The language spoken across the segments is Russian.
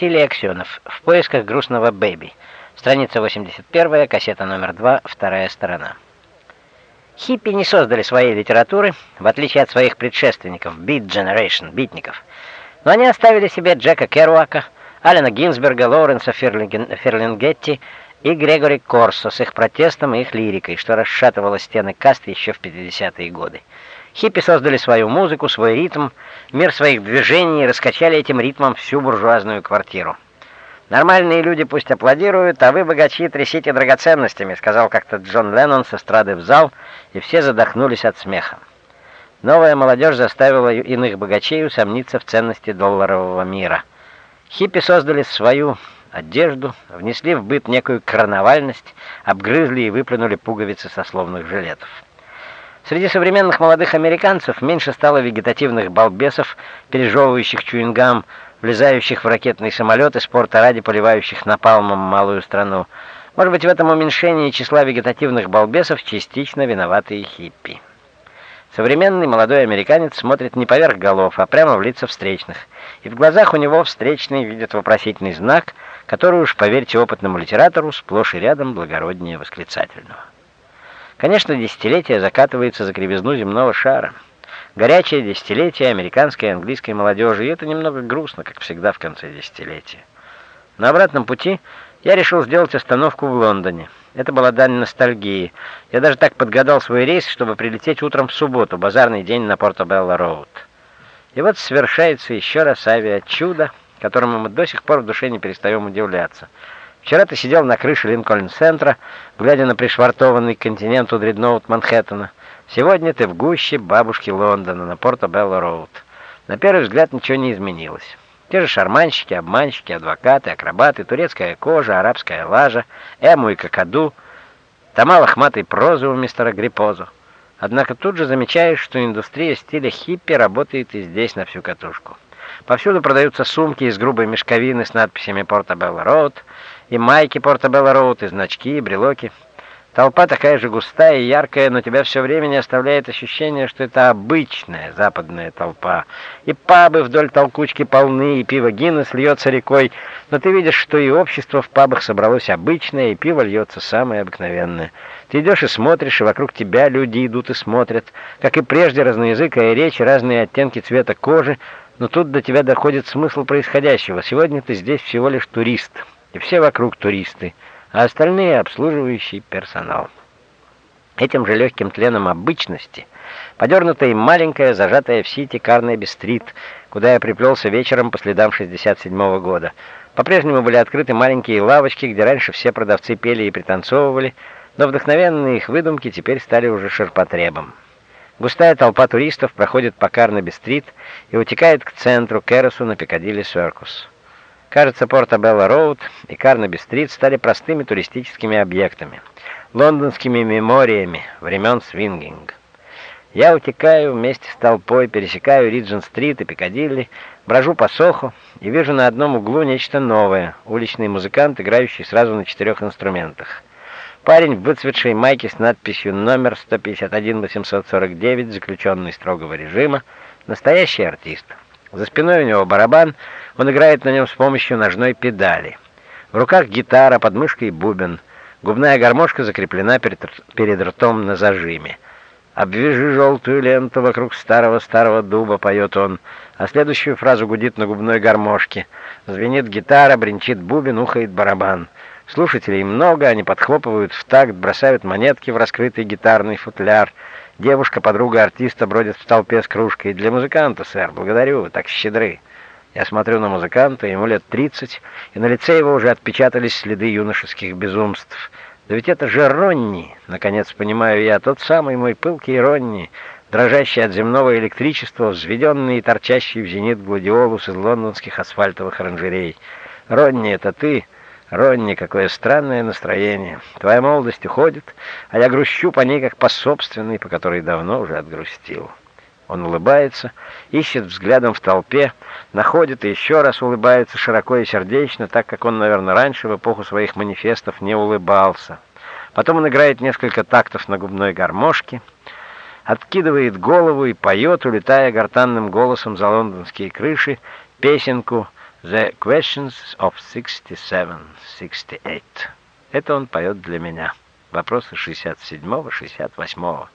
Василий Аксенов. В поисках грустного бэби. Страница 81, кассета номер 2, вторая сторона. Хиппи не создали своей литературы, в отличие от своих предшественников, Beat Generation, битников. Но они оставили себе Джека Керуака, Алена Гинзберга, Лоуренса Ферлингетти и Грегори Корсо с их протестом и их лирикой, что расшатывало стены каст еще в 50-е годы. Хиппи создали свою музыку, свой ритм, мир своих движений и раскачали этим ритмом всю буржуазную квартиру. «Нормальные люди пусть аплодируют, а вы, богачи, трясите драгоценностями», сказал как-то Джон Леннон с эстрады в зал, и все задохнулись от смеха. Новая молодежь заставила иных богачей усомниться в ценности долларового мира. Хиппи создали свою одежду, внесли в быт некую карнавальность, обгрызли и выплюнули пуговицы сословных жилетов. Среди современных молодых американцев меньше стало вегетативных балбесов, пережевывающих чуингам, влезающих в ракетный самолет и спорта ради поливающих напалмом малую страну. Может быть, в этом уменьшении числа вегетативных балбесов частично виноваты и хиппи. Современный молодой американец смотрит не поверх голов, а прямо в лица встречных. И в глазах у него встречный видит вопросительный знак, который уж, поверьте опытному литератору, сплошь и рядом благороднее восклицательного. Конечно, десятилетие закатывается за кривизну земного шара. Горячее десятилетие американской и английской молодежи, и это немного грустно, как всегда в конце десятилетия. На обратном пути я решил сделать остановку в Лондоне. Это была дань ностальгии. Я даже так подгадал свой рейс, чтобы прилететь утром в субботу, базарный день на Порто-Белло-Роуд. И вот совершается еще раз авиачудо, которому мы до сих пор в душе не перестаем удивляться — Вчера ты сидел на крыше Линкольн-центра, глядя на пришвартованный к континенту дредноут Манхэттена. Сегодня ты в гуще бабушки Лондона на Порто-Белло-Роуд. На первый взгляд ничего не изменилось. Те же шарманщики, обманщики, адвокаты, акробаты, турецкая кожа, арабская лажа, эму и какаду, тома лохматой прозы у мистера Гриппозу. Однако тут же замечаешь, что индустрия стиля хиппи работает и здесь на всю катушку. Повсюду продаются сумки из грубой мешковины с надписями «Порто-Белло-Роуд», и майки Портобелло Роуд, и значки, и брелоки. Толпа такая же густая и яркая, но тебя все время не оставляет ощущение, что это обычная западная толпа. И пабы вдоль толкучки полны, и пиво Гиннес льется рекой, но ты видишь, что и общество в пабах собралось обычное, и пиво льется самое обыкновенное. Ты идешь и смотришь, и вокруг тебя люди идут и смотрят. Как и прежде, разноязыкая речь, разные оттенки цвета кожи, но тут до тебя доходит смысл происходящего. Сегодня ты здесь всего лишь турист» и все вокруг туристы, а остальные — обслуживающий персонал. Этим же легким тленом обычности подернута и маленькая, зажатая в сити Карнеби-стрит, куда я приплелся вечером по следам 67-го года. По-прежнему были открыты маленькие лавочки, где раньше все продавцы пели и пританцовывали, но вдохновенные их выдумки теперь стали уже ширпотребом. Густая толпа туристов проходит по Карнеби-стрит и утекает к центру, Керосу на Пикадилли-Серкус. Кажется, Порто-Белло-Роуд и Карнаби-стрит стали простыми туристическими объектами, лондонскими мемориями времен свингинга. Я утекаю вместе с толпой, пересекаю Риджин-стрит и Пикадилли, брожу по Соху и вижу на одном углу нечто новое — уличный музыкант, играющий сразу на четырех инструментах. Парень в выцветшей майке с надписью «Номер 151-849, заключенный строгого режима», настоящий артист. За спиной у него барабан — он играет на нем с помощью ножной педали. В руках гитара, под мышкой бубен. Губная гармошка закреплена перед, перед ртом на зажиме. «Обвяжи желтую ленту вокруг старого-старого дуба», — поет он, а следующую фразу гудит на губной гармошке. Звенит гитара, бренчит бубен, ухает барабан. Слушателей много, они подхлопывают в такт, бросают монетки в раскрытый гитарный футляр. Девушка, подруга артиста, бродит в толпе с кружкой. «Для музыканта, сэр, благодарю, вы так щедры». Я смотрю на музыканта, ему лет тридцать, и на лице его уже отпечатались следы юношеских безумств. Да ведь это же Ронни, наконец понимаю я, тот самый мой пылкий Ронни, дрожащий от земного электричества, взведенный и торчащий в зенит гладиолус из лондонских асфальтовых оранжерей. Ронни, это ты? Ронни, какое странное настроение. Твоя молодость уходит, а я грущу по ней, как по собственной, по которой давно уже отгрустил. Он улыбается, ищет взглядом в толпе, находит и еще раз улыбается широко и сердечно, так как он, наверное, раньше в эпоху своих манифестов не улыбался. Потом он играет несколько тактов на губной гармошке, откидывает голову и поет, улетая гортанным голосом за лондонские крыши, песенку The Questions of 67-68. Это он поет для меня. Вопросы 67-68.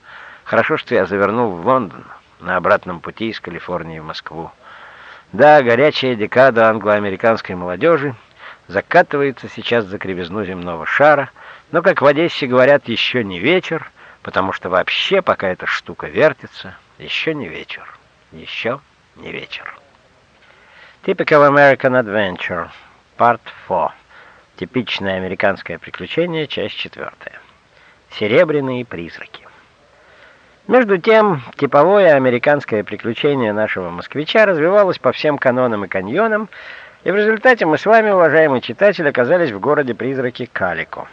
Хорошо, что я завернул в Лондон на обратном пути из Калифорнии в Москву. Да, горячая декада англо-американской молодежи закатывается сейчас за кривизну земного шара, но, как в Одессе говорят, еще не вечер, потому что вообще, пока эта штука вертится, еще не вечер. Еще не вечер. Typical American Adventure, Part 4. Типичное американское приключение, часть четвертая. Серебряные призраки. Между тем, типовое американское приключение нашего москвича развивалось по всем канонам и каньонам, и в результате мы с вами, уважаемый читатель, оказались в городе призраки Калико.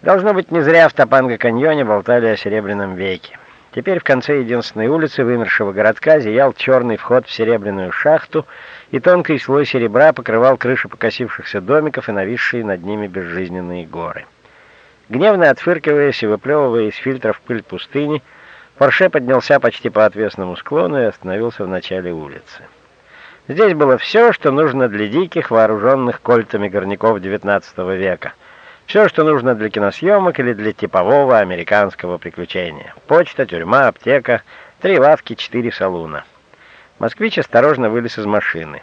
Должно быть, не зря в Топанго-каньоне болтали о Серебряном веке. Теперь в конце единственной улицы вымершего городка зиял черный вход в серебряную шахту, и тонкий слой серебра покрывал крыши покосившихся домиков и нависшие над ними безжизненные горы. Гневно отфыркиваясь и выплевывая из фильтров пыль пустыни, Порше поднялся почти по отвесному склону и остановился в начале улицы. Здесь было все, что нужно для диких, вооруженных кольтами горняков XIX века — все, что нужно для киносъемок или для типового американского приключения. Почта, тюрьма, аптека, три лавки, четыре салуна. Москвич осторожно вылез из машины.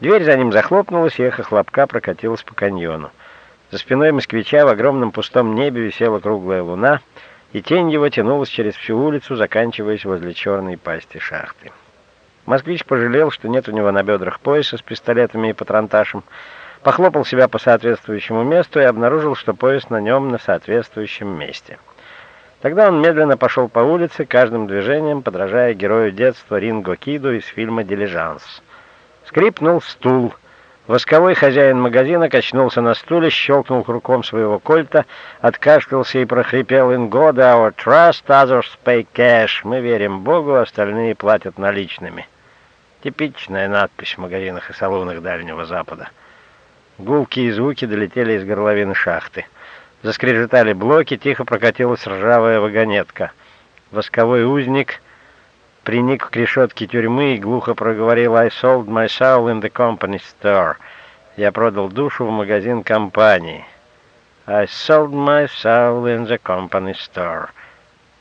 Дверь за ним захлопнулась, и эхо хлопка прокатилось по каньону. За спиной москвича в огромном пустом небе висела круглая луна, и тень его тянулась через всю улицу, заканчиваясь возле черной пасти шахты. Москвич пожалел, что нет у него на бедрах пояса с пистолетами и патронташем, похлопал себя по соответствующему месту и обнаружил, что пояс на нем на соответствующем месте. Тогда он медленно пошел по улице, каждым движением подражая герою детства Ринго Киду из фильма «Дилижанс». Скрипнул стул. Восковой хозяин магазина качнулся на стуле, щелкнул кругом своего кольта, откашлялся и прохрипел «In God our trust, others pay cash». «Мы верим Богу, остальные платят наличными». Типичная надпись в магазинах и салонах Дальнего Запада. Гулкие звуки долетели из горловины шахты. Заскрежетали блоки, тихо прокатилась ржавая вагонетка. Восковой узник приник к решетке тюрьмы и глухо проговорил «I sold my soul in the company store». Я продал душу в магазин компании. «I sold my soul in the company store».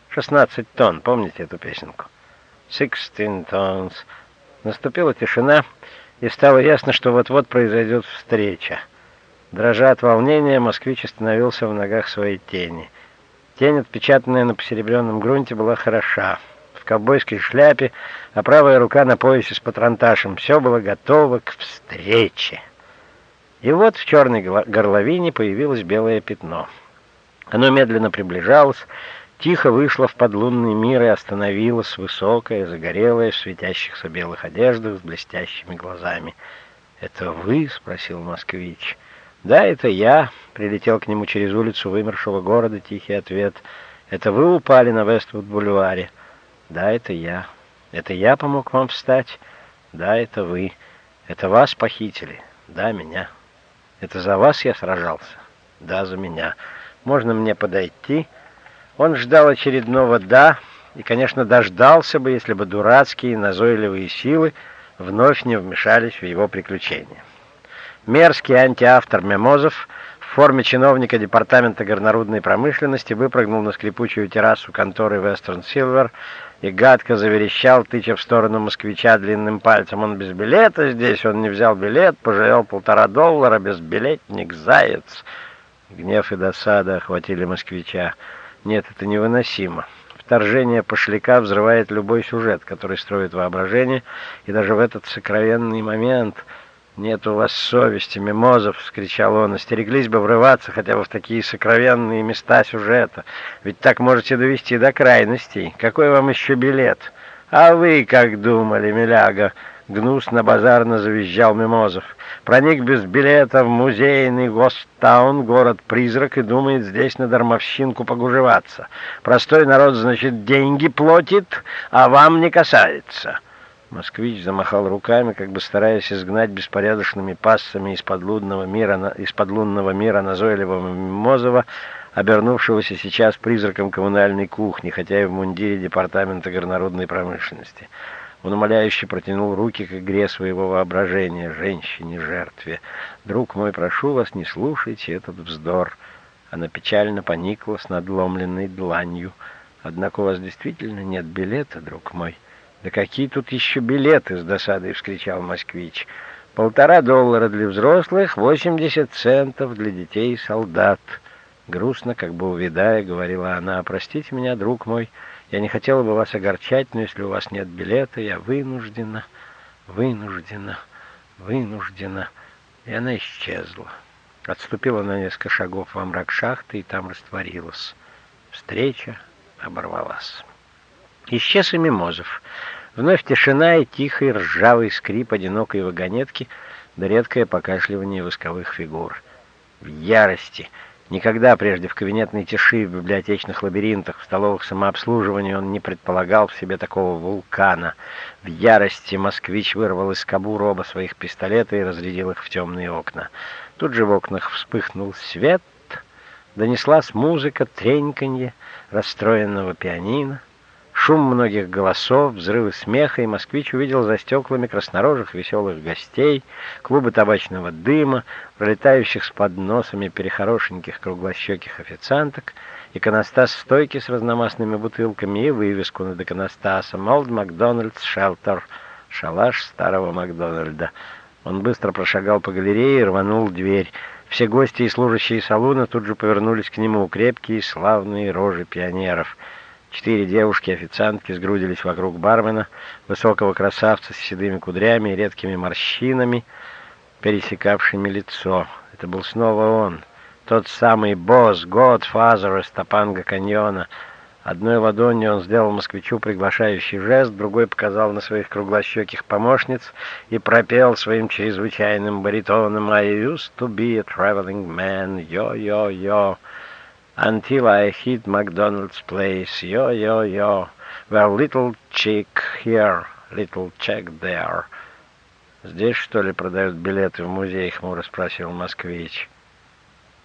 16 тонн, помните эту песенку? «Sixteen tons». Наступила тишина, и стало ясно, что вот-вот произойдет встреча. Дрожа от волнения, москвич остановился в ногах своей тени. Тень, отпечатанная на посеребренном грунте, была хороша. Ковбойской шляпе, а правая рука на поясе с патронташем. Все было готово к встрече. И вот в черной горловине появилось белое пятно. Оно медленно приближалось, тихо вышла в подлунный мир и остановилась, высокая, загорелая, в светящихся белых одеждах с блестящими глазами. «Это вы?» — спросил москвич. «Да, это я», — прилетел к нему через улицу вымершего города тихий ответ. «Это вы упали на Вествуд-бульваре?» «Да, это я». «Это я помог вам встать?» «Да, это вы». «Это вас похитили?» «Да, меня». «Это за вас я сражался?» «Да, за меня». «Можно мне подойти?» Он ждал очередного «да» и, конечно, дождался бы, если бы дурацкие назойливые силы вновь не вмешались в его приключения. Мерзкий антиавтор Мемозов в форме чиновника Департамента горнорудной промышленности выпрыгнул на скрипучую террасу конторы Western Silver и гадко заверещал, тыча в сторону москвича длинным пальцем. Он без билета здесь, он не взял билет, пожалел полтора доллара, безбилетник, заяц. Гнев и досада охватили москвича. Нет, это невыносимо. Вторжение пошляка взрывает любой сюжет, который строит воображение, и даже в этот сокровенный момент «Нет у вас совести, мимозов!» — вскричал он. «Остереглись бы врываться хотя бы в такие сокровенные места сюжета, ведь так можете довести до крайностей. Какой вам еще билет? А вы как думали, миляга?» Гнусно-базарно завизжал Мимозов. Проник без билета в музейный Гостаун, город-призрак, и думает здесь на дармовщинку погужеваться. Простой народ, значит, деньги платит, а вам не касается. Москвич замахал руками, как бы стараясь изгнать беспорядочными пассами из подлунного мира, из подлунного мира назойливого Мимозова, обернувшегося сейчас призраком коммунальной кухни, хотя и в мундире департамента горнорудной промышленности. Он умоляюще протянул руки к игре своего воображения, женщине-жертве. «Друг мой, прошу вас, не слушайте этот вздор». Она печально поникла с надломленной дланью. «Однако у вас действительно нет билета, друг мой». «Да какие тут еще билеты?» — с досадой вскричал москвич. «Полтора доллара для взрослых, восемьдесят центов для детей и солдат». Грустно, как бы увидая, говорила она, «Простите меня, друг мой, я не хотела бы вас огорчать, но если у вас нет билета, я вынуждена, вынуждена, вынуждена». И она исчезла. Отступила на несколько шагов во мрак шахты и там растворилась. Встреча оборвалась. Исчез и Мимозов. Вновь тишина и тихий ржавый скрип одинокой вагонетки, да редкое покашливание восковых фигур. В ярости Никогда прежде в кабинетной тиши, в библиотечных лабиринтах, в столовых самообслуживания он не предполагал в себе такого вулкана. В ярости москвич вырвал из кобур оба своих пистолета и разрядил их в темные окна. Тут же в окнах вспыхнул свет, донеслась музыка, треньканье расстроенного пианино. Шум многих голосов, взрывы смеха, и москвич увидел за стеклами краснорожих веселых гостей, клубы табачного дыма, пролетающих с подносами перехорошеньких круглощеких официанток, иконостас стойки с разномастными бутылками и вывеску над иконостасом «Олд Макдональдс Шелтер» — шалаш старого Макдональда. Он быстро прошагал по галерее и рванул дверь. Все гости и служащие салуна тут же повернулись к нему, крепкие славные рожи пионеров — Четыре девушки-официантки сгрудились вокруг бармена, высокого красавца с седыми кудрями и редкими морщинами, пересекавшими лицо. Это был снова он, тот самый босс, Godfather из Топанга каньона. Одной ладонью он сделал москвичу приглашающий жест, другой показал на своих круглощеких помощниц и пропел своим чрезвычайным баритоном «I used to be a traveling man, yo-yo-yo» until I hit McDonald's place, yo-yo-yo, where little chick here, little check there. Здесь, что ли, продают билеты в музей, хмуро спросил москвич.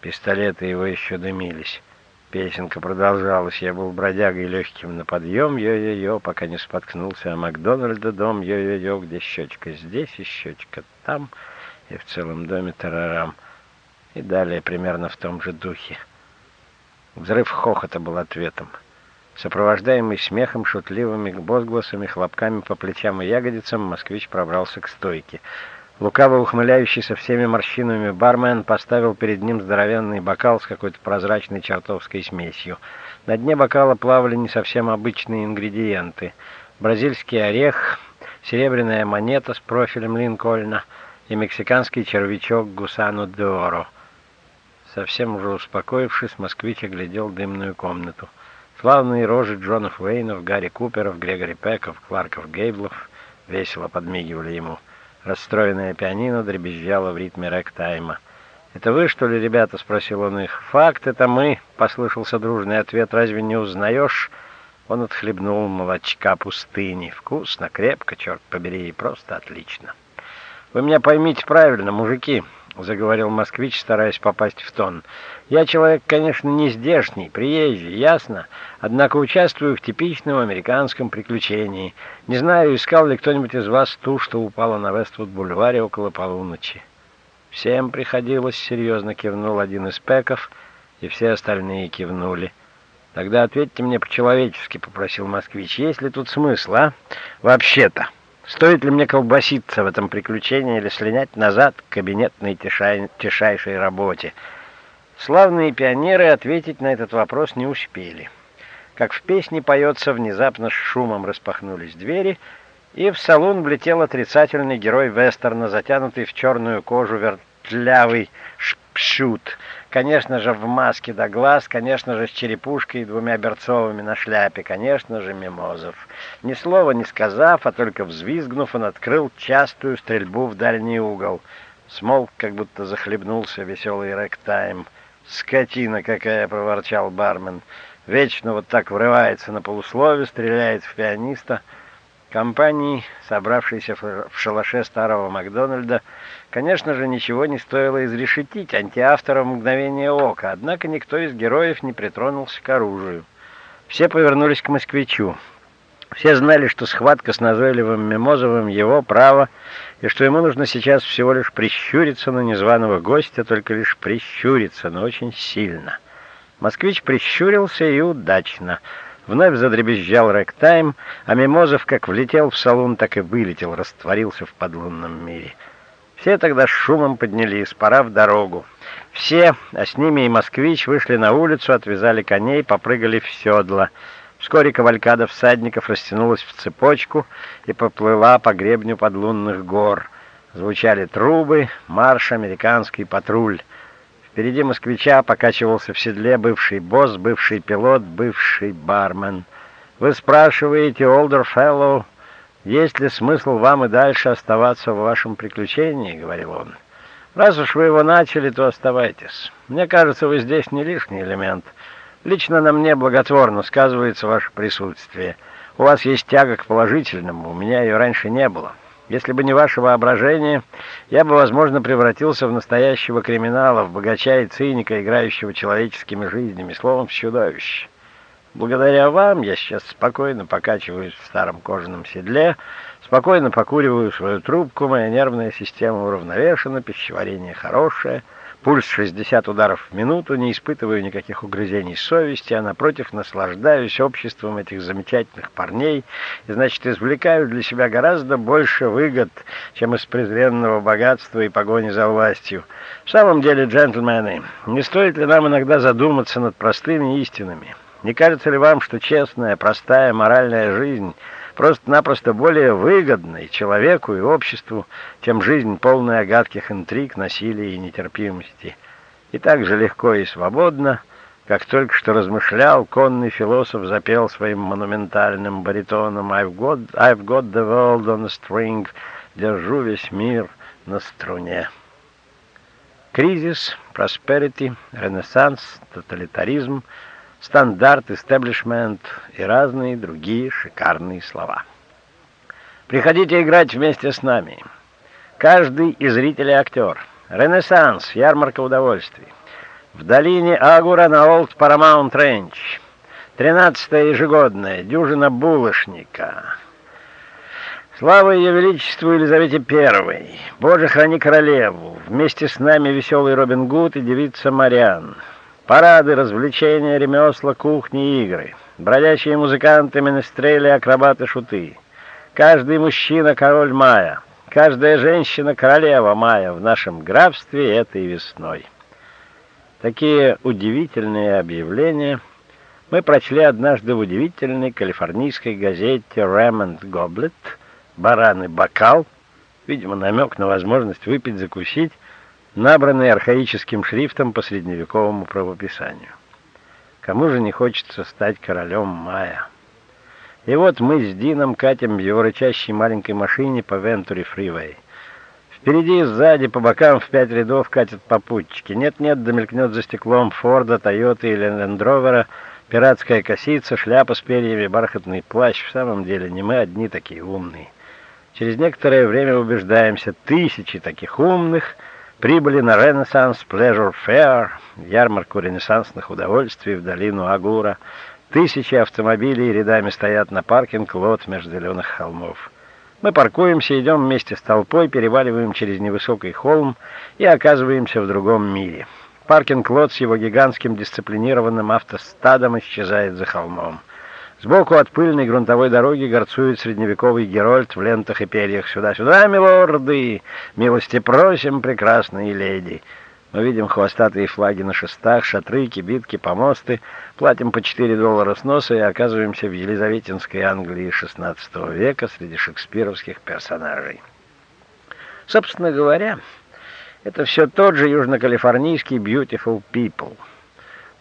Пистолеты его еще дымились. Песенка продолжалась. Я был бродягой легким на подъем, йо-йо-йо, пока не споткнулся о Макдональда дом, йо-йо-йо, где щечка здесь и щечка там, и в целом доме тарарам. И далее примерно в том же духе. Взрыв хохота был ответом. Сопровождаемый смехом, шутливыми возгласами, хлопками по плечам и ягодицам, москвич пробрался к стойке. Лукаво ухмыляющийся всеми морщинами бармен поставил перед ним здоровенный бокал с какой-то прозрачной чертовской смесью. На дне бокала плавали не совсем обычные ингредиенты. Бразильский орех, серебряная монета с профилем Линкольна и мексиканский червячок Гусану де. Совсем уже успокоившись, москвич оглядел дымную комнату. Славные рожи Джонов Уэйнов, Гарри Куперов, Грегори Пеков, Кларков Гейблов весело подмигивали ему. Расстроенное пианино дребезжало в ритме рэк-тайма. «Это вы, что ли, ребята?» — спросил он их. «Факт, это мы!» — послышался дружный ответ. «Разве не узнаешь?» Он отхлебнул молочка пустыни. «Вкусно, крепко, черт побери, и просто отлично!» «Вы меня поймите правильно, мужики!» — заговорил москвич, стараясь попасть в тон. «Я человек, конечно, не здешний, приезжий, ясно, однако участвую в типичном американском приключении. Не знаю, искал ли кто-нибудь из вас ту, что упала на Вествуд-бульваре около полуночи». «Всем приходилось», — серьезно кивнул один из пеков, и все остальные кивнули. «Тогда ответьте мне по-человечески», — попросил москвич. «Есть ли тут смысл, а? Вообще-то». Стоит ли мне колбаситься в этом приключении или слинять назад к кабинетной тишай... тишайшей работе? Славные пионеры ответить на этот вопрос не успели. Как в песне поется, внезапно с шумом распахнулись двери, и в салон влетел отрицательный герой вестерна, затянутый в черную кожу вертлявый шпшут — Конечно же, в маске до глаз, конечно же, с черепушкой и двумя берцовыми на шляпе, конечно же, Мимозов. Ни слова не сказав, а только взвизгнув, он открыл частую стрельбу в дальний угол. Смолк, как будто захлебнулся веселый рэк-тайм. «Скотина какая!» — проворчал бармен. «Вечно вот так врывается на полуслове, стреляет в пианиста». Компании, собравшейся в шалаше старого Макдональда, конечно же, ничего не стоило изрешетить антиавтора в мгновение ока, однако никто из героев не притронулся к оружию. Все повернулись к москвичу. Все знали, что схватка с назойливым Мимозовым — его право, и что ему нужно сейчас всего лишь прищуриться на незваного гостя, только лишь прищуриться, но очень сильно. Москвич прищурился и удачно. Вновь задребезжал рэктайм, а Мимозов как влетел в салон, так и вылетел, растворился в подлунном мире. Все тогда с шумом поднялись, пора в дорогу. Все, а с ними и москвич, вышли на улицу, отвязали коней, попрыгали в седла — Вскоре кавалькада всадников растянулась в цепочку и поплыла по гребню подлунных гор. Звучали трубы, марш американский патруль. Впереди москвича покачивался в седле бывший босс, бывший пилот, бывший бармен. «Вы спрашиваете, Олдер Феллоу, есть ли смысл вам и дальше оставаться в вашем приключении?» — говорил он. «Раз уж вы его начали, то оставайтесь. Мне кажется, вы здесь не лишний элемент». Лично на мне благотворно сказывается ваше присутствие. У вас есть тяга к положительному, у меня ее раньше не было. Если бы не ваше воображение, я бы, возможно, превратился в настоящего криминала, в богача и циника, играющего человеческими жизнями, словом, в чудовище. Благодаря вам я сейчас спокойно покачиваюсь в старом кожаном седле, спокойно покуриваю свою трубку, моя нервная система уравновешена, пищеварение хорошее — Пульс 60 ударов в минуту, не испытываю никаких угрызений совести, а напротив наслаждаюсь обществом этих замечательных парней и, значит, извлекаю для себя гораздо больше выгод, чем из презренного богатства и погони за властью. В самом деле, джентльмены, не стоит ли нам иногда задуматься над простыми истинами? Не кажется ли вам, что честная, простая моральная жизнь — просто-напросто более выгодной человеку и обществу, чем жизнь, полная гадких интриг, насилия и нетерпимости. И так же легко и свободно, как только что размышлял, конный философ запел своим монументальным баритоном «I've got, I've got the world on a string», «Держу весь мир на струне». Кризис, просперити, ренессанс, тоталитаризм — стандарт, истеблишмент и разные другие шикарные слова. Приходите играть вместе с нами. Каждый из зрителей актер. Ренессанс, ярмарка удовольствий. В долине Агура на Old Paramount Ranch. Тринадцатая ежегодная, дюжина булочника. Слава Ее Величеству Елизавете Первой. Боже, храни королеву. Вместе с нами веселый Робин Гуд и девица Мариан. Парады, развлечения, ремесла, кухни, игры. Бродячие музыканты, менестрели, акробаты, шуты. Каждый мужчина — король мая. Каждая женщина — королева мая в нашем графстве этой весной. Такие удивительные объявления мы прочли однажды в удивительной калифорнийской газете «Ремонд Гоблет» «Баран и бокал», видимо, намек на возможность выпить-закусить, набранный архаическим шрифтом по средневековому правописанию. Кому же не хочется стать королем мая? И вот мы с Дином катим в его рычащей маленькой машине по Вентури Фривей. Впереди и сзади, по бокам в пять рядов катят попутчики. Нет-нет, домелькнет за стеклом Форда, Тойоты или Лендровера, пиратская косица, шляпа с перьями, бархатный плащ. В самом деле, не мы одни такие умные. Через некоторое время убеждаемся, тысячи таких умных — прибыли на Renaissance Pleasure Fair, ярмарку ренессансных удовольствий в долину Агура. Тысячи автомобилей рядами стоят на parking lot между зеленых холмов. Мы паркуемся, идем вместе с толпой, переваливаем через невысокий холм и оказываемся в другом мире. Parking lot с его гигантским дисциплинированным автостадом исчезает за холмом. Сбоку от пыльной грунтовой дороги горцует средневековый герольд в лентах и перьях. «Сюда-сюда, милорды! Милости просим, прекрасные леди!» Мы видим хвостатые флаги на шестах, шатры, кибитки, помосты, платим по 4 доллара с носа и оказываемся в Елизаветинской Англии XVI века среди шекспировских персонажей. Собственно говоря, это все тот же южнокалифорнийский «Beautiful People».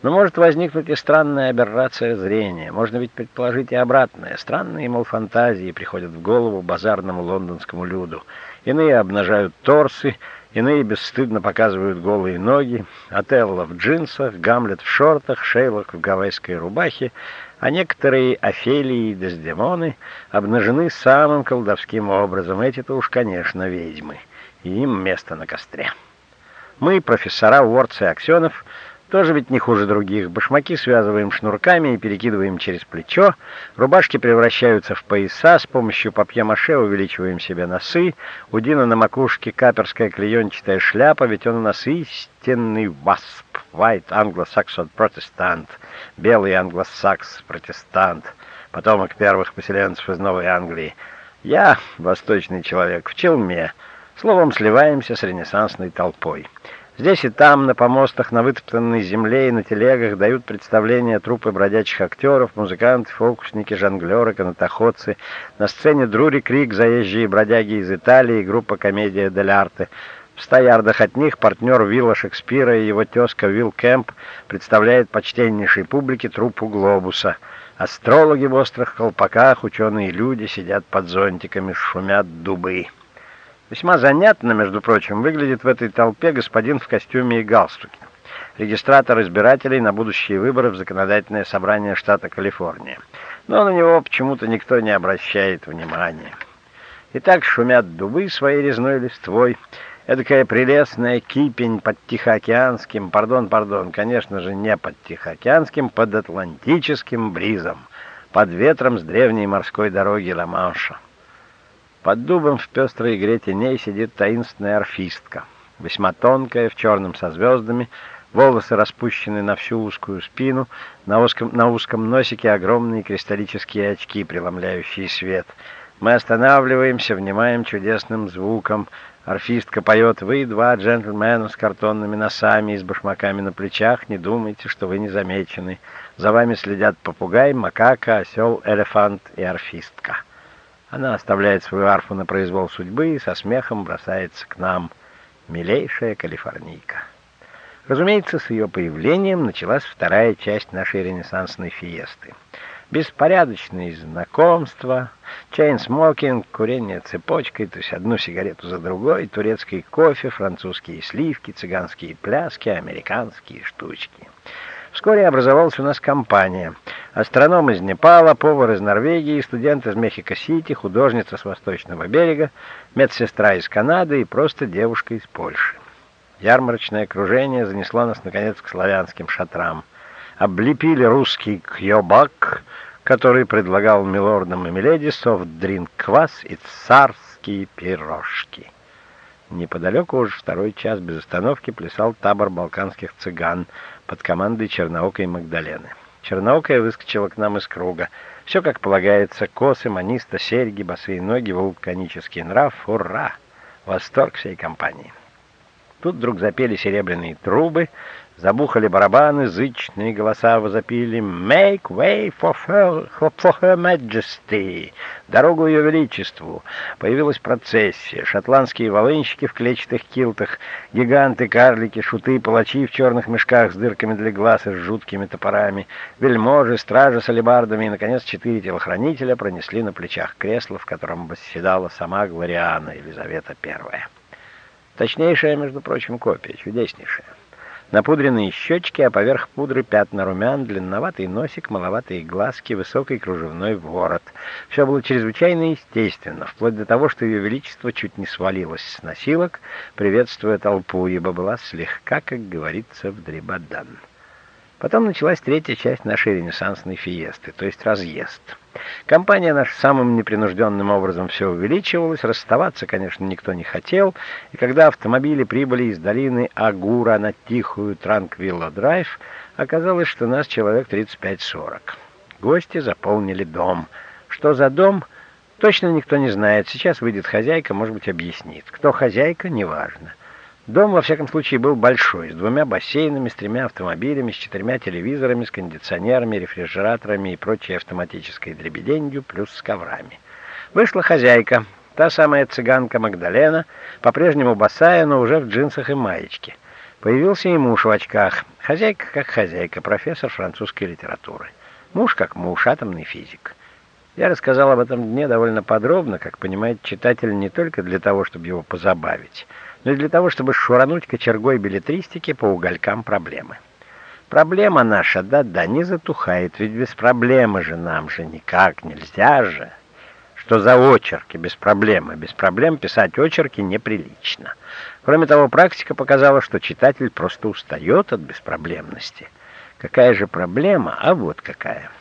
Но может возникнуть и странная аберрация зрения. Можно ведь предположить и обратное. Странные, мол, фантазии приходят в голову базарному лондонскому люду. Иные обнажают торсы, иные бесстыдно показывают голые ноги. Отелло в джинсах, Гамлет в шортах, Шейлок в гавайской рубахе, а некоторые Офелии и Дездемоны обнажены самым колдовским образом. Эти-то уж, конечно, ведьмы. И им место на костре. Мы, профессора Уордс и Аксенов, Тоже ведь не хуже других. Башмаки связываем шнурками и перекидываем через плечо. Рубашки превращаются в пояса. С помощью папье-маше увеличиваем себе носы. У Дина на макушке каперская клеенчатая шляпа, ведь он у нас истинный васп. White Anglo-Saxon Protestant. Белый англосакс протестант. Потомок первых поселенцев из Новой Англии. Я, восточный человек, в челме. Словом, сливаемся с ренессансной толпой. Здесь и там, на помостах, на вытоптанной земле и на телегах дают представления трупы бродячих актеров, музыканты, фокусники, жонглеры, канатоходцы. На сцене Друри Крик, заезжие бродяги из Италии, группа «Комедия дель арте». В ста ярдах от них партнер Вилла Шекспира и его тезка Вилл Кэмп представляет почтеннейшей публике труппу «Глобуса». Астрологи в острых колпаках, ученые люди сидят под зонтиками, шумят дубы. Весьма занятно, между прочим, выглядит в этой толпе господин в костюме и галстуке. Регистратор избирателей на будущие выборы в законодательное собрание штата Калифорния. Но на него почему-то никто не обращает внимания. Итак, шумят дубы своей резной листвой. Эдакая прелестная кипень под Тихоокеанским, пардон, пардон, конечно же, не под Тихоокеанским, под Атлантическим бризом, под ветром с древней морской дороги Ла-Манша. Под дубом в пестрой игре теней сидит таинственная орфистка, весьма тонкая, в черном со звездами, волосы распущены на всю узкую спину, на узком, на узком носике огромные кристаллические очки, преломляющие свет. Мы останавливаемся, внимаем чудесным звуком. Орфистка поет «Вы, два джентльмена с картонными носами и с башмаками на плечах, не думайте, что вы не замечены. За вами следят попугай, макака, осел, элефант и орфистка». Она оставляет свою арфу на произвол судьбы и со смехом бросается к нам, милейшая калифорнийка. Разумеется, с ее появлением началась вторая часть нашей ренессансной фиесты. Беспорядочные знакомства, чейн-смокинг, курение цепочкой, то есть одну сигарету за другой, турецкий кофе, французские сливки, цыганские пляски, американские штучки. Вскоре образовалась у нас компания. Астроном из Непала, повар из Норвегии, студент из Мехико-Сити, художница с Восточного берега, медсестра из Канады и просто девушка из Польши. Ярмарочное окружение занесло нас, наконец, к славянским шатрам. Облепили русский кьёбак, который предлагал милордам и миледи софт-дринк-квас и царские пирожки. Неподалеку уже второй час без остановки плясал табор балканских цыган — под командой Черноокой Магдалены. Черноокая выскочила к нам из круга. Все как полагается, косы, маниста, серьги, босые ноги, вулканический нрав. Ура! Восторг всей компании. Тут вдруг запели серебряные трубы, Забухали барабаны, зычные голоса возопили «Make way for her, for her Majesty!» «Дорогу Ее Величеству!» Появилась процессия. Шотландские волынщики в клетчатых килтах, гиганты, карлики, шуты, палачи в черных мешках с дырками для глаз и с жуткими топорами, вельможи, стражи с алебардами и, наконец, четыре телохранителя пронесли на плечах кресло, в котором восседала сама Глориана Елизавета I. Точнейшая, между прочим, копия, чудеснейшая. Напудренные щечки, а поверх пудры пятна румян, длинноватый носик, маловатые глазки, высокий кружевной ворот. Все было чрезвычайно естественно, вплоть до того, что ее величество чуть не свалилось с носилок, приветствуя толпу, ибо была слегка, как говорится, в дребодан. Потом началась третья часть нашей ренессансной фиесты, то есть разъезд. Компания наша самым непринужденным образом все увеличивалась, расставаться, конечно, никто не хотел, и когда автомобили прибыли из долины Агура на тихую Транквилла-драйв, оказалось, что нас человек 35-40. Гости заполнили дом. Что за дом? Точно никто не знает. Сейчас выйдет хозяйка, может быть, объяснит. Кто хозяйка, неважно. Дом, во всяком случае, был большой, с двумя бассейнами, с тремя автомобилями, с четырьмя телевизорами, с кондиционерами, рефрижераторами и прочей автоматической дребеденью, плюс с коврами. Вышла хозяйка, та самая цыганка Магдалена, по-прежнему босая, но уже в джинсах и маечке. Появился и муж в очках. Хозяйка как хозяйка, профессор французской литературы. Муж как муж, атомный физик. Я рассказал об этом дне довольно подробно, как понимает читатель, не только для того, чтобы его позабавить, и для того, чтобы шурануть кочергой билетристики по уголькам проблемы. Проблема наша, да-да, не затухает, ведь без проблемы же нам же никак нельзя же. Что за очерки без проблемы? Без проблем писать очерки неприлично. Кроме того, практика показала, что читатель просто устает от беспроблемности. Какая же проблема? А вот какая.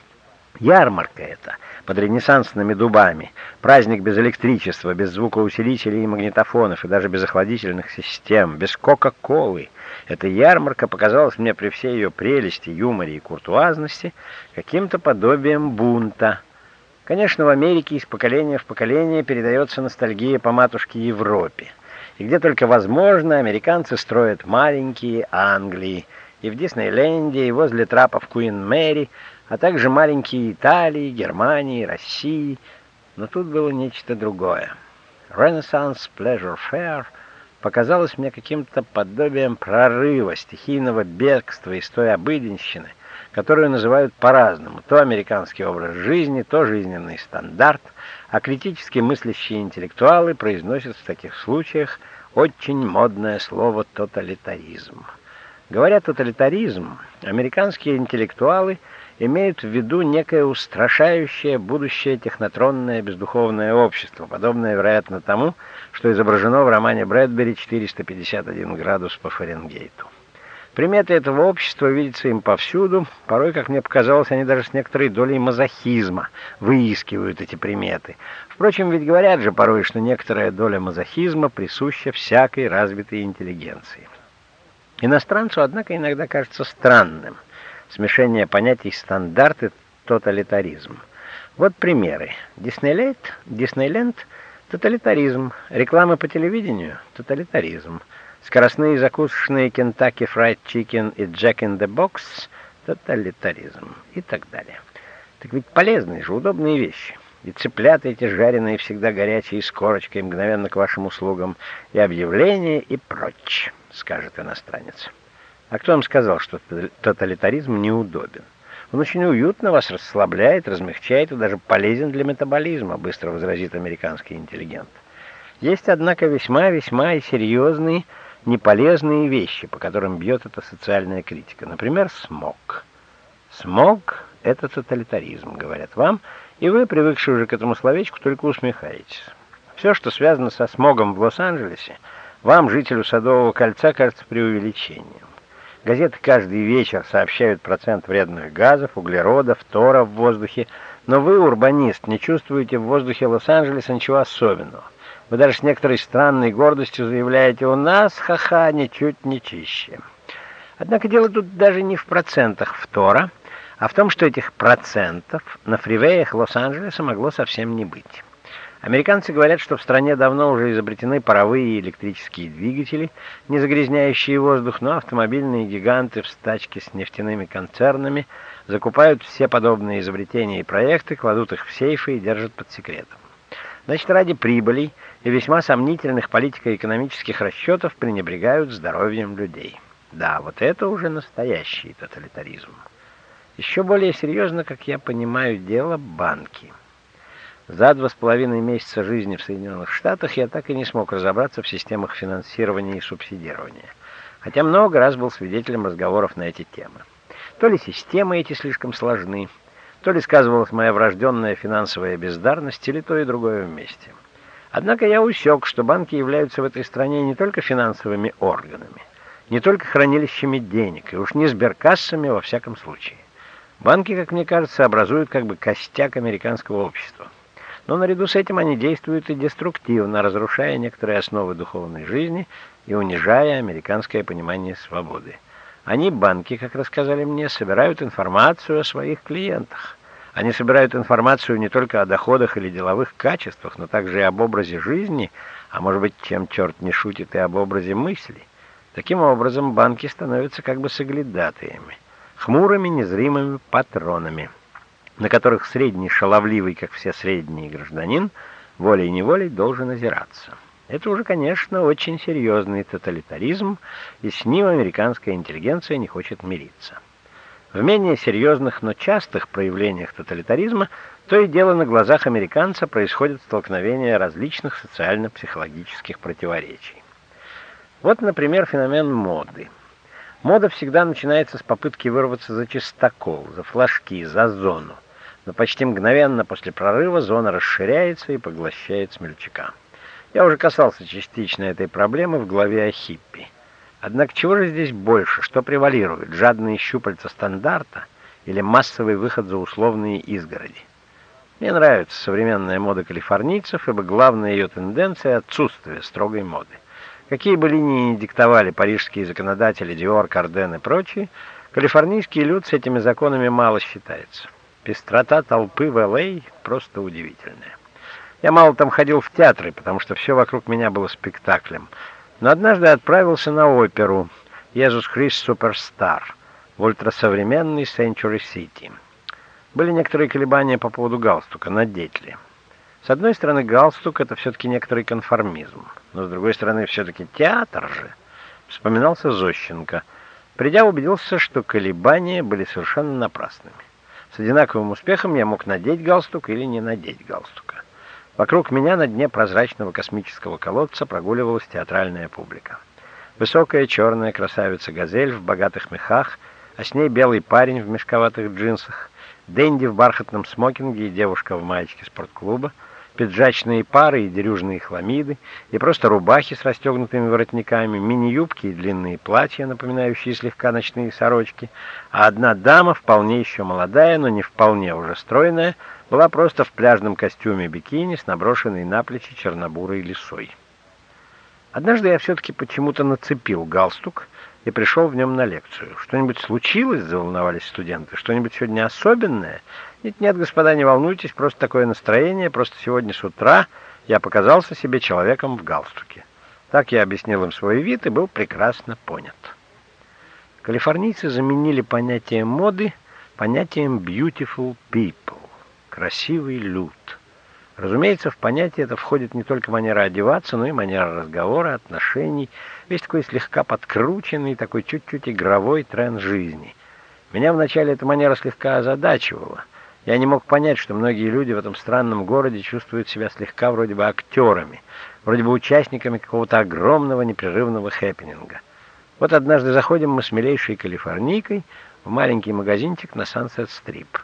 Ярмарка это, под ренессансными дубами, праздник без электричества, без звукоусилителей и магнитофонов, и даже без охладительных систем, без Кока-Колы. Эта ярмарка показалась мне при всей ее прелести, юморе и куртуазности каким-то подобием бунта. Конечно, в Америке из поколения в поколение передается ностальгия по матушке Европе. И где только возможно, американцы строят маленькие Англии, и в Диснейленде, и возле трапов Куин Мэри, а также маленькие Италии, Германии, России. Но тут было нечто другое. Renaissance Pleasure Fair показалось мне каким-то подобием прорыва, стихийного бегства из той обыденщины, которую называют по-разному. То американский образ жизни, то жизненный стандарт, а критически мыслящие интеллектуалы произносят в таких случаях очень модное слово «тоталитаризм». Говоря «тоталитаризм», американские интеллектуалы имеют в виду некое устрашающее будущее технотронное бездуховное общество, подобное, вероятно, тому, что изображено в романе Брэдбери «451 градус по Фаренгейту». Приметы этого общества видятся им повсюду, порой, как мне показалось, они даже с некоторой долей мазохизма выискивают эти приметы. Впрочем, ведь говорят же порой, что некоторая доля мазохизма присуща всякой развитой интеллигенции. Иностранцу, однако, иногда кажется странным смешение понятий стандарт и тоталитаризм. Вот примеры. Диснейленд, Диснейленд – тоталитаризм. Рекламы по телевидению – тоталитаризм. Скоростные закусочные Kentucky Fried Chicken и Jack in the Box — тоталитаризм и так далее. Так ведь полезные же, удобные вещи. И цыплята эти жареные, всегда горячие, с корочкой, мгновенно к вашим услугам, и объявления, и прочь, скажет иностранец. А кто вам сказал, что тоталитаризм неудобен? Он очень уютно вас расслабляет, размягчает и даже полезен для метаболизма, быстро возразит американский интеллигент. Есть, однако, весьма-весьма и серьезные неполезные вещи, по которым бьет эта социальная критика. Например, смог. Смог — это тоталитаризм, говорят вам, и вы, привыкшие уже к этому словечку, только усмехаетесь. Все, что связано со смогом в Лос-Анджелесе, вам, жителю Садового кольца, кажется преувеличением. Газеты каждый вечер сообщают процент вредных газов, углерода, фтора в воздухе, но вы, урбанист, не чувствуете в воздухе Лос-Анджелеса ничего особенного. Вы даже с некоторой странной гордостью заявляете, у нас, ха-ха, ничуть не чище. Однако дело тут даже не в процентах фтора, а в том, что этих процентов на фривеях Лос-Анджелеса могло совсем не быть. Американцы говорят, что в стране давно уже изобретены паровые и электрические двигатели, не загрязняющие воздух, но автомобильные гиганты в стачке с нефтяными концернами закупают все подобные изобретения и проекты, кладут их в сейфы и держат под секретом. Значит, ради прибылей и весьма сомнительных политико-экономических расчетов пренебрегают здоровьем людей. Да, вот это уже настоящий тоталитаризм. Еще более серьезно, как я понимаю, дело банки. За два с половиной месяца жизни в Соединенных Штатах я так и не смог разобраться в системах финансирования и субсидирования, хотя много раз был свидетелем разговоров на эти темы. То ли системы эти слишком сложны, то ли сказывалась моя врожденная финансовая бездарность, или то и другое вместе. Однако я усек, что банки являются в этой стране не только финансовыми органами, не только хранилищами денег, и уж не сберкассами во всяком случае. Банки, как мне кажется, образуют как бы костяк американского общества. Но наряду с этим они действуют и деструктивно, разрушая некоторые основы духовной жизни и унижая американское понимание свободы. Они, банки, как рассказали мне, собирают информацию о своих клиентах. Они собирают информацию не только о доходах или деловых качествах, но также и об образе жизни, а может быть, чем черт не шутит, и об образе мысли. Таким образом, банки становятся как бы соглядатаями, хмурыми, незримыми патронами, на которых средний шаловливый, как все средние гражданин, волей-неволей должен озираться. Это уже, конечно, очень серьезный тоталитаризм, и с ним американская интеллигенция не хочет мириться. В менее серьезных, но частых проявлениях тоталитаризма то и дело на глазах американца происходит столкновение различных социально-психологических противоречий. Вот, например, феномен моды. Мода всегда начинается с попытки вырваться за чистокол, за флажки, за зону. Но почти мгновенно после прорыва зона расширяется и поглощает смельчака. Я уже касался частично этой проблемы в главе о хиппи. Однако чего же здесь больше? Что превалирует? Жадные щупальца стандарта или массовый выход за условные изгороди? Мне нравится современная мода калифорнийцев, ибо главная ее тенденция — отсутствие строгой моды. Какие бы линии ни диктовали парижские законодатели, Диор, Карден и прочие, калифорнийский люд с этими законами мало считается. Пестрота толпы в Л.А. просто удивительная. Я мало там ходил в театры, потому что все вокруг меня было спектаклем. Но однажды отправился на оперу «Иисус Христ Суперстар» в ультрасовременный City. Были некоторые колебания по поводу галстука, надеть ли. С одной стороны, галстук — это все-таки некоторый конформизм, но с другой стороны, все-таки театр же. Вспоминался Зощенко. Придя, убедился, что колебания были совершенно напрасными. С одинаковым успехом я мог надеть галстук или не надеть галстука. Вокруг меня на дне прозрачного космического колодца прогуливалась театральная публика. Высокая черная красавица-газель в богатых мехах, а с ней белый парень в мешковатых джинсах, Дэнди в бархатном смокинге и девушка в маечке спортклуба, пиджачные пары и дерюжные хламиды, и просто рубахи с расстегнутыми воротниками, мини-юбки и длинные платья, напоминающие слегка ночные сорочки, а одна дама, вполне еще молодая, но не вполне уже стройная, была просто в пляжном костюме бикини с наброшенной на плечи чернобурой лисой. Однажды я все-таки почему-то нацепил галстук и пришел в нем на лекцию. «Что-нибудь случилось?» — заволновались студенты. «Что-нибудь сегодня особенное?» «Нет, нет, господа, не волнуйтесь, просто такое настроение, просто сегодня с утра я показался себе человеком в галстуке». Так я объяснил им свой вид и был прекрасно понят. Калифорнийцы заменили понятие моды понятием «beautiful people» красивый люд. Разумеется, в понятие это входит не только манера одеваться, но и манера разговора, отношений, весь такой слегка подкрученный, такой чуть-чуть игровой тренд жизни. Меня вначале эта манера слегка озадачивала. Я не мог понять, что многие люди в этом странном городе чувствуют себя слегка вроде бы актерами, вроде бы участниками какого-то огромного непрерывного хэппининга. Вот однажды заходим мы с милейшей калифорнийкой в маленький магазинчик на Сансет-Стрип.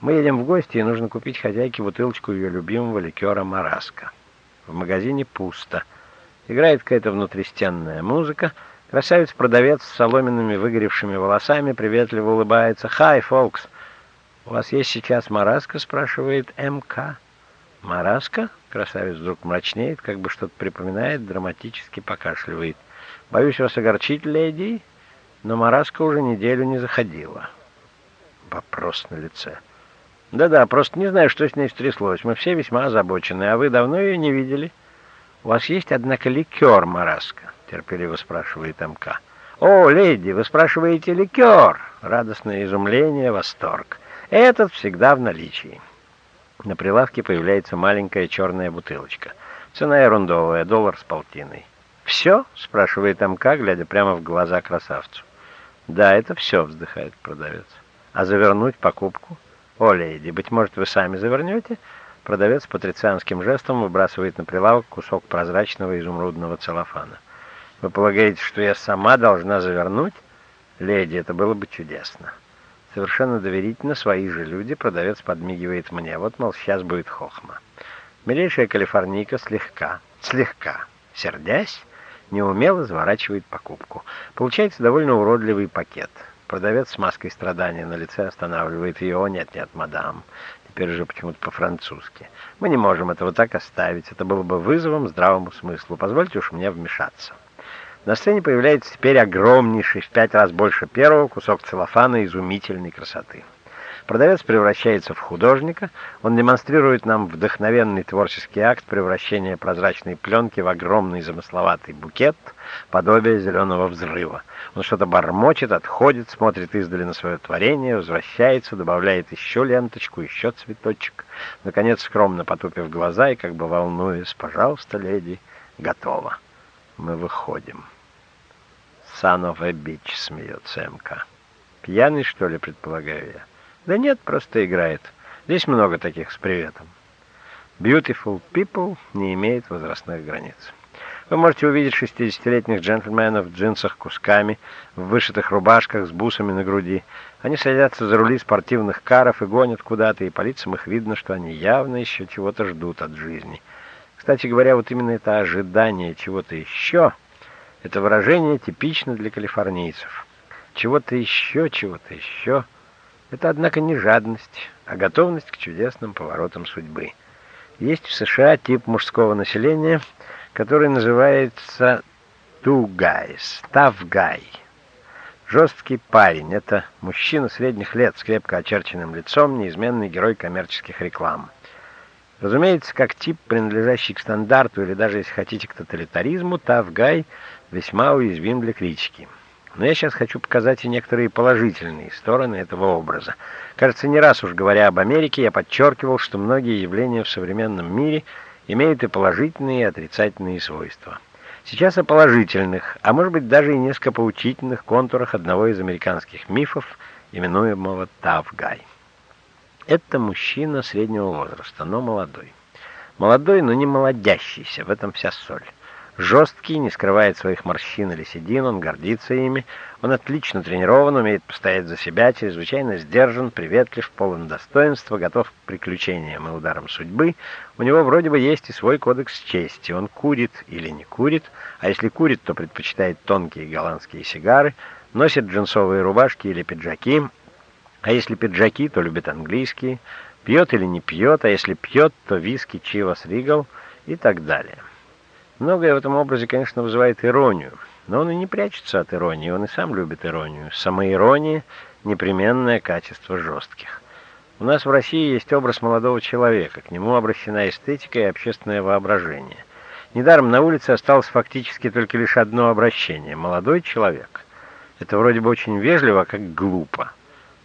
Мы едем в гости, и нужно купить хозяйке бутылочку ее любимого ликера «Мараска». В магазине пусто. Играет какая-то внутристенная музыка. Красавец-продавец с соломенными выгоревшими волосами приветливо улыбается. «Хай, фолкс! У вас есть сейчас Мараска?» — спрашивает МК. «Мараска?» — красавец вдруг мрачнеет, как бы что-то припоминает, драматически покашливает. «Боюсь вас огорчить, леди, но Мараска уже неделю не заходила». Вопрос на лице. «Да-да, просто не знаю, что с ней стряслось. Мы все весьма озабочены. А вы давно ее не видели?» «У вас есть, однако, ликер, Мараска?» — терпеливо спрашивает МК. «О, леди, вы спрашиваете ликер!» Радостное изумление, восторг. Этот всегда в наличии. На прилавке появляется маленькая черная бутылочка. Цена ерундовая, доллар с полтиной. «Все?» — спрашивает МК, глядя прямо в глаза красавцу. «Да, это все», — вздыхает продавец. «А завернуть покупку?» «О, леди, быть может, вы сами завернете?» Продавец патрицианским жестом выбрасывает на прилавок кусок прозрачного изумрудного целлофана. «Вы полагаете, что я сама должна завернуть?» «Леди, это было бы чудесно». Совершенно доверительно свои же люди продавец подмигивает мне. Вот, мол, сейчас будет хохма. Милейшая калифорнийка слегка, слегка, сердясь, неумело заворачивает покупку. Получается довольно уродливый пакет — Продавец с маской страдания на лице останавливает ее. «О, нет-нет, мадам». Теперь уже почему-то по-французски. «Мы не можем этого так оставить. Это было бы вызовом здравому смыслу. Позвольте уж мне вмешаться». На сцене появляется теперь огромнейший, в пять раз больше первого, кусок целлофана изумительной красоты. Продавец превращается в художника, он демонстрирует нам вдохновенный творческий акт превращения прозрачной пленки в огромный замысловатый букет, подобие зеленого взрыва. Он что-то бормочет, отходит, смотрит издали на свое творение, возвращается, добавляет еще ленточку, еще цветочек. Наконец, скромно потупив глаза и как бы волнуясь, «Пожалуйста, леди, готово». Мы выходим. «Son of a bitch», — смеется МК. «Пьяный, что ли, предполагаю я?» «Да нет, просто играет. Здесь много таких с приветом». «Beautiful people» не имеет возрастных границ. Вы можете увидеть 60-летних джентльменов в джинсах кусками, в вышитых рубашках с бусами на груди. Они садятся за рули спортивных каров и гонят куда-то, и по лицам их видно, что они явно еще чего-то ждут от жизни. Кстати говоря, вот именно это ожидание чего-то еще, это выражение типично для калифорнийцев. Чего-то еще, чего-то еще. Это, однако, не жадность, а готовность к чудесным поворотам судьбы. Есть в США тип мужского населения, который называется tough guy. Жесткий парень — это мужчина средних лет с крепко очерченным лицом, неизменный герой коммерческих реклам. Разумеется, как тип, принадлежащий к стандарту или даже, если хотите, к тоталитаризму, guy весьма уязвим для критики. Но я сейчас хочу показать и некоторые положительные стороны этого образа. Кажется, не раз уж говоря об Америке, я подчеркивал, что многие явления в современном мире имеют и положительные, и отрицательные свойства. Сейчас о положительных, а может быть даже и несколько поучительных контурах одного из американских мифов, именуемого «Tough Guy». Это мужчина среднего возраста, но молодой. Молодой, но не молодящийся, в этом вся соль. Жесткий, не скрывает своих морщин или седин, он гордится ими. Он отлично тренирован, умеет постоять за себя, чрезвычайно сдержан, приветлив, полон достоинства, готов к приключениям и ударам судьбы. У него вроде бы есть и свой кодекс чести. Он курит или не курит, а если курит, то предпочитает тонкие голландские сигары, носит джинсовые рубашки или пиджаки, а если пиджаки, то любит английские, пьет или не пьет, а если пьет, то виски, чивас, ригал и так далее. Многое в этом образе, конечно, вызывает иронию, но он и не прячется от иронии, он и сам любит иронию. Самоирония — непременное качество жестких. У нас в России есть образ молодого человека, к нему обращена эстетика и общественное воображение. Недаром на улице осталось фактически только лишь одно обращение — молодой человек. Это вроде бы очень вежливо, как глупо.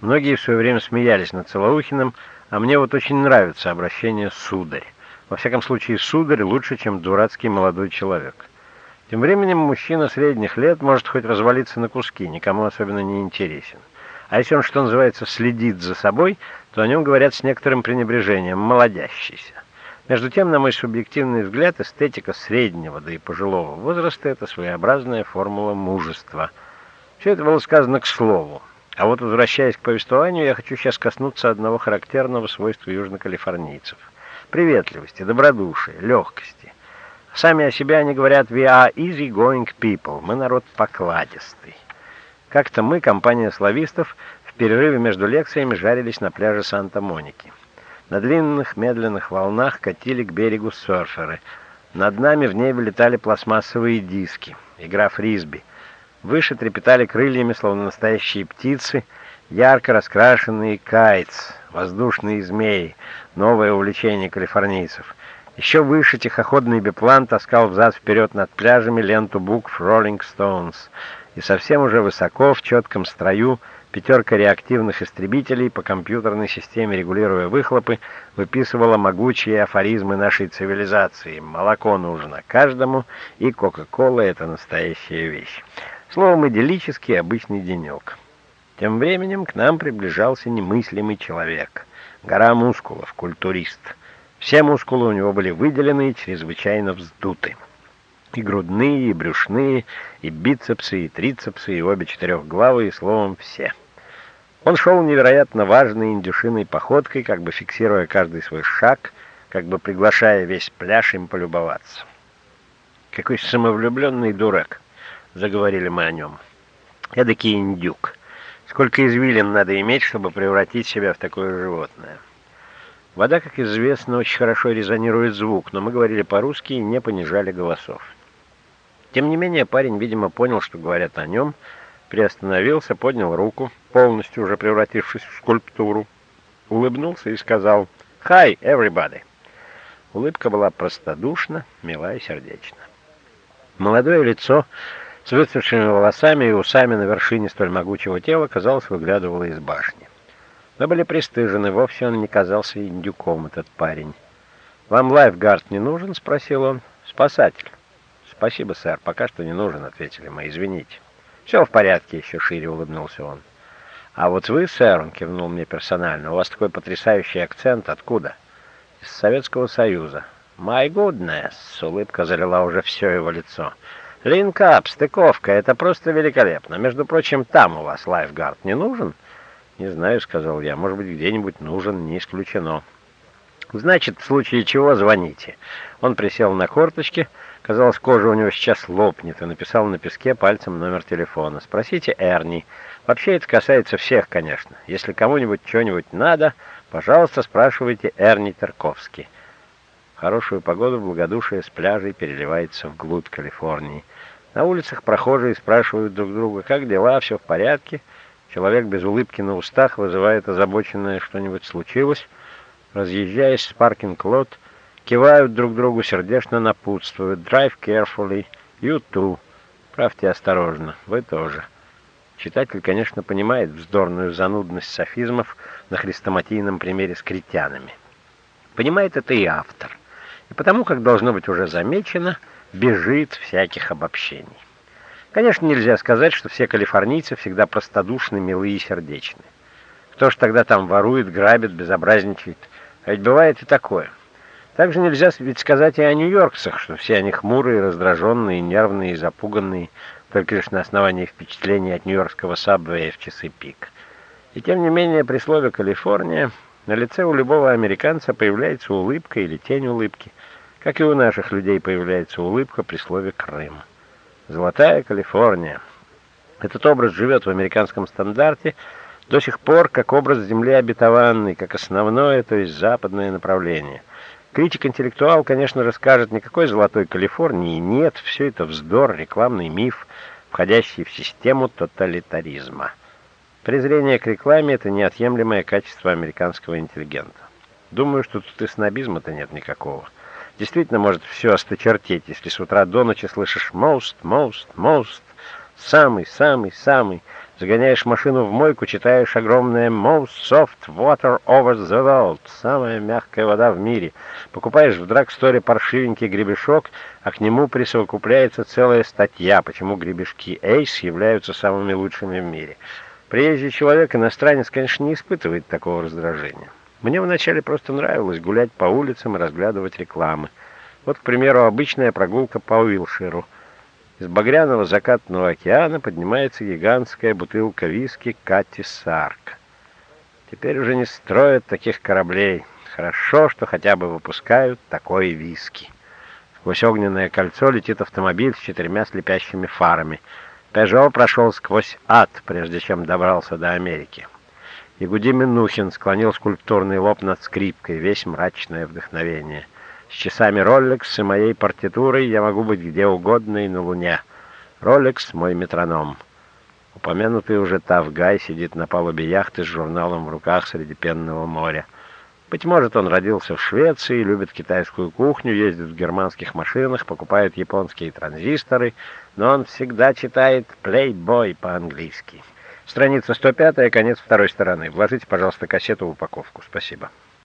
Многие в свое время смеялись над Целоухиным, а мне вот очень нравится обращение «сударь». Во всяком случае, сударь лучше, чем дурацкий молодой человек. Тем временем мужчина средних лет может хоть развалиться на куски, никому особенно не интересен. А если он, что называется, следит за собой, то о нем говорят с некоторым пренебрежением, молодящийся. Между тем, на мой субъективный взгляд, эстетика среднего, да и пожилого возраста – это своеобразная формула мужества. Все это было сказано к слову. А вот, возвращаясь к повествованию, я хочу сейчас коснуться одного характерного свойства южнокалифорнийцев – приветливости, добродушия, легкости. Сами о себе они говорят «We are easy-going people», мы народ покладистый. Как-то мы, компания славистов, в перерыве между лекциями жарились на пляже Санта-Моники. На длинных медленных волнах катили к берегу серферы. Над нами в небе летали пластмассовые диски, игра фрисби. Выше трепетали крыльями, словно настоящие птицы, ярко раскрашенные кайтс, воздушные змеи, новое увлечение калифорнийцев. Еще выше тихоходный биплан таскал взад-вперед над пляжами ленту букв Rolling Stones. И совсем уже высоко, в четком строю, пятерка реактивных истребителей по компьютерной системе, регулируя выхлопы, выписывала могучие афоризмы нашей цивилизации. Молоко нужно каждому, и Кока-Кола — это настоящая вещь. Словом, идиллический обычный денек. Тем временем к нам приближался немыслимый человек — Гора мускулов, культурист. Все мускулы у него были выделены и чрезвычайно вздуты. И грудные, и брюшные, и бицепсы, и трицепсы, и обе четырехглавые, словом, все. Он шел невероятно важной индюшиной походкой, как бы фиксируя каждый свой шаг, как бы приглашая весь пляж им полюбоваться. «Какой самовлюбленный дурак!» — заговорили мы о нем. «Эдакий индюк. Сколько извилин надо иметь, чтобы превратить себя в такое животное? Вода, как известно, очень хорошо резонирует звук, но мы говорили по-русски и не понижали голосов. Тем не менее, парень, видимо, понял, что говорят о нем, приостановился, поднял руку, полностью уже превратившись в скульптуру, улыбнулся и сказал «Hi, everybody!». Улыбка была простодушна, мила и сердечна. Молодое лицо с выцветшими волосами и усами на вершине столь могучего тела, казалось, выглядывало из башни. Мы были пристыжены, вовсе он не казался индюком, этот парень. «Вам лайфгард не нужен?» — спросил он. «Спасатель». «Спасибо, сэр, пока что не нужен», — ответили мы, извините. «Все в порядке», — еще шире улыбнулся он. «А вот вы, сэр», — он кивнул мне персонально, — «у вас такой потрясающий акцент. Откуда?» «Из Советского Союза». «My goodness!» — улыбка залила уже все его лицо. Линкап, стыковка, это просто великолепно. Между прочим, там у вас лайфгард не нужен? Не знаю, сказал я. Может быть, где-нибудь нужен, не исключено. Значит, в случае чего звоните. Он присел на корточки, казалось, кожа у него сейчас лопнет, и написал на песке пальцем номер телефона. Спросите Эрни. Вообще это касается всех, конечно. Если кому-нибудь что-нибудь надо, пожалуйста, спрашивайте Эрни Тарковский. Хорошую погоду благодушие с пляжей переливается вглубь Калифорнии. На улицах прохожие спрашивают друг друга, как дела, все в порядке. Человек без улыбки на устах вызывает озабоченное что-нибудь случилось. Разъезжаясь с паркинг-лот, кивают друг другу, сердечно напутствуют. Drive carefully, you too. Правьте осторожно, вы тоже. Читатель, конечно, понимает вздорную занудность софизмов на хрестоматийном примере с критянами. Понимает это и автор. И потому, как должно быть уже замечено, бежит всяких обобщений. Конечно, нельзя сказать, что все калифорнийцы всегда простодушны, милые и сердечны. Кто ж тогда там ворует, грабит, безобразничает? А ведь бывает и такое. Также нельзя ведь сказать и о нью-йоркцах, что все они хмурые, раздраженные, нервные запуганные, только лишь на основании впечатлений от нью-йоркского сабвея в часы пик. И тем не менее, при слове «Калифорния» на лице у любого американца появляется улыбка или тень улыбки, как и у наших людей появляется улыбка при слове «Крым». Золотая Калифорния. Этот образ живет в американском стандарте до сих пор как образ земли обетованной, как основное, то есть западное направление. Критик-интеллектуал, конечно, расскажет, никакой золотой Калифорнии нет, все это вздор, рекламный миф, входящий в систему тоталитаризма. Презрение к рекламе – это неотъемлемое качество американского интеллигента. Думаю, что тут и снобизма-то нет никакого. Действительно может все осточертеть, если с утра до ночи слышишь «most, most, most», «самый, самый, самый», Загоняешь машину в мойку, читаешь огромное «Most soft water over the world» — самая мягкая вода в мире. Покупаешь в драгсторе паршивенький гребешок, а к нему присовокупляется целая статья, почему гребешки Ace являются самыми лучшими в мире. Приезжий человек, иностранец, конечно, не испытывает такого раздражения. Мне вначале просто нравилось гулять по улицам и разглядывать рекламы. Вот, к примеру, обычная прогулка по Уилширу — из багряного закатного океана поднимается гигантская бутылка виски Кати Сарк. Теперь уже не строят таких кораблей. Хорошо, что хотя бы выпускают такой виски. Сквозь огненное кольцо летит автомобиль с четырьмя слепящими фарами. Пежо прошел сквозь ад, прежде чем добрался до Америки. Игуди Минухин склонил скульптурный лоб над скрипкой, весь мрачное вдохновение — с часами Rolex и моей партитурой я могу быть где угодно и на Луне. Rolex — мой метроном. Упомянутый уже Тавгай сидит на палубе яхты с журналом в руках среди пенного моря. Быть может, он родился в Швеции, любит китайскую кухню, ездит в германских машинах, покупает японские транзисторы, но он всегда читает Playboy по-английски. Страница 105, конец второй стороны. Вложите, пожалуйста, кассету в упаковку. Спасибо.